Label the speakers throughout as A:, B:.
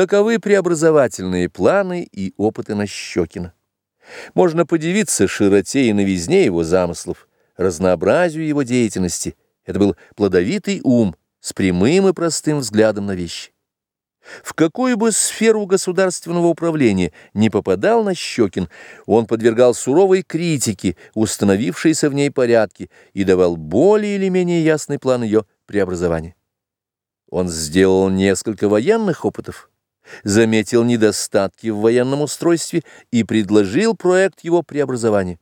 A: Таковы преобразовательные планы и опыты Нащекина. Можно подивиться широте и новизне его замыслов, разнообразию его деятельности. Это был плодовитый ум с прямым и простым взглядом на вещи. В какую бы сферу государственного управления не попадал Нащекин, он подвергал суровой критике установившиеся в ней порядки и давал более или менее ясный план ее преобразования. Он сделал несколько военных опытов, заметил недостатки в военном устройстве и предложил проект его преобразования.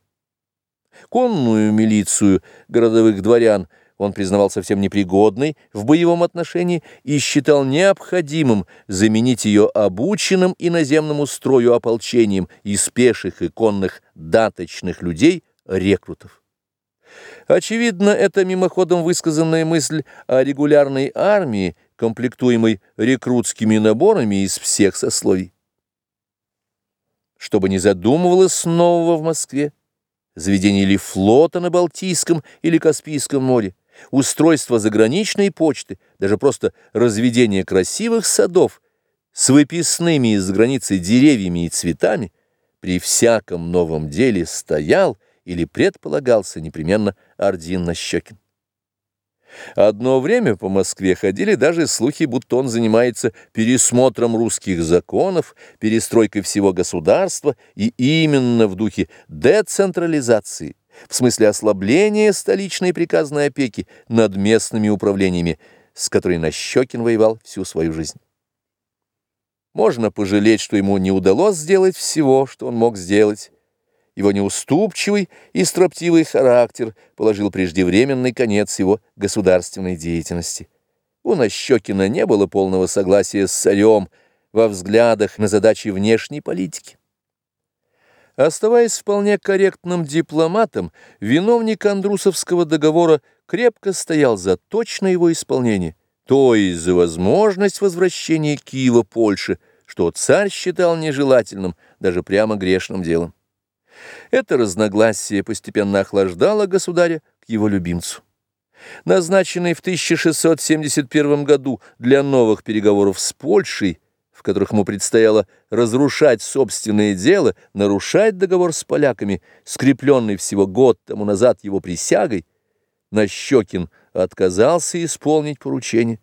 A: Конную милицию городовых дворян – он признавал совсем непригодной в боевом отношении и считал необходимым заменить ее обученным иноземному строю ополчением из пеших и конных даточных людей, рекрутов. Очевидно, это мимоходом высказанная мысль о регулярной армии, комплектуемой рекрутскими наборами из всех сословий. Чтобы не задумывалось нового в Москве, заведение или флота на Балтийском или Каспийском море, устройство заграничной почты, даже просто разведение красивых садов с выписными из границы деревьями и цветами, при всяком новом деле стоял или предполагался непременно Ордин Нащекин. Одно время по Москве ходили даже слухи, будто он занимается пересмотром русских законов, перестройкой всего государства и именно в духе децентрализации в смысле ослабления столичной приказной опеки над местными управлениями, с которой Нащекин воевал всю свою жизнь. Можно пожалеть, что ему не удалось сделать всего, что он мог сделать. Его неуступчивый и строптивый характер положил преждевременный конец его государственной деятельности. У Нащекина не было полного согласия с царем во взглядах на задачи внешней политики. Оставаясь вполне корректным дипломатом, виновник Андрусовского договора крепко стоял за точное его исполнение, то есть за возможность возвращения Киева Польше, что царь считал нежелательным, даже прямо грешным делом. Это разногласие постепенно охлаждало государя к его любимцу. Назначенный в 1671 году для новых переговоров с Польшей, в которых ему предстояло разрушать собственное дело, нарушать договор с поляками, скрепленный всего год тому назад его присягой, Нащекин отказался исполнить поручение.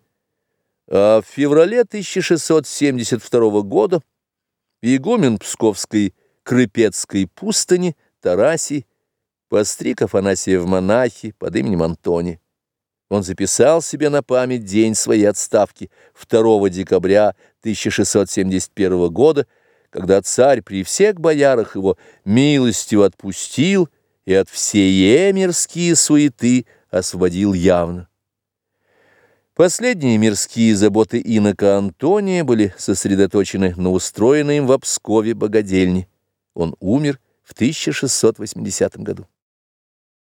A: А в феврале 1672 года игумен Псковской Крыпецкой пустыни Тарасий постриг Афанасия в монахи под именем Антония. Он записал себе на память день своей отставки 2 декабря 1671 года, когда царь при всех боярах его милостью отпустил и от всей мирские суеты освободил явно. Последние мирские заботы инока Антония были сосредоточены на устроенной им в Пскове богадельне. Он умер в 1680 году.